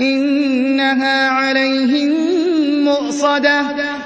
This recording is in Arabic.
إنها عليهم مؤصدة.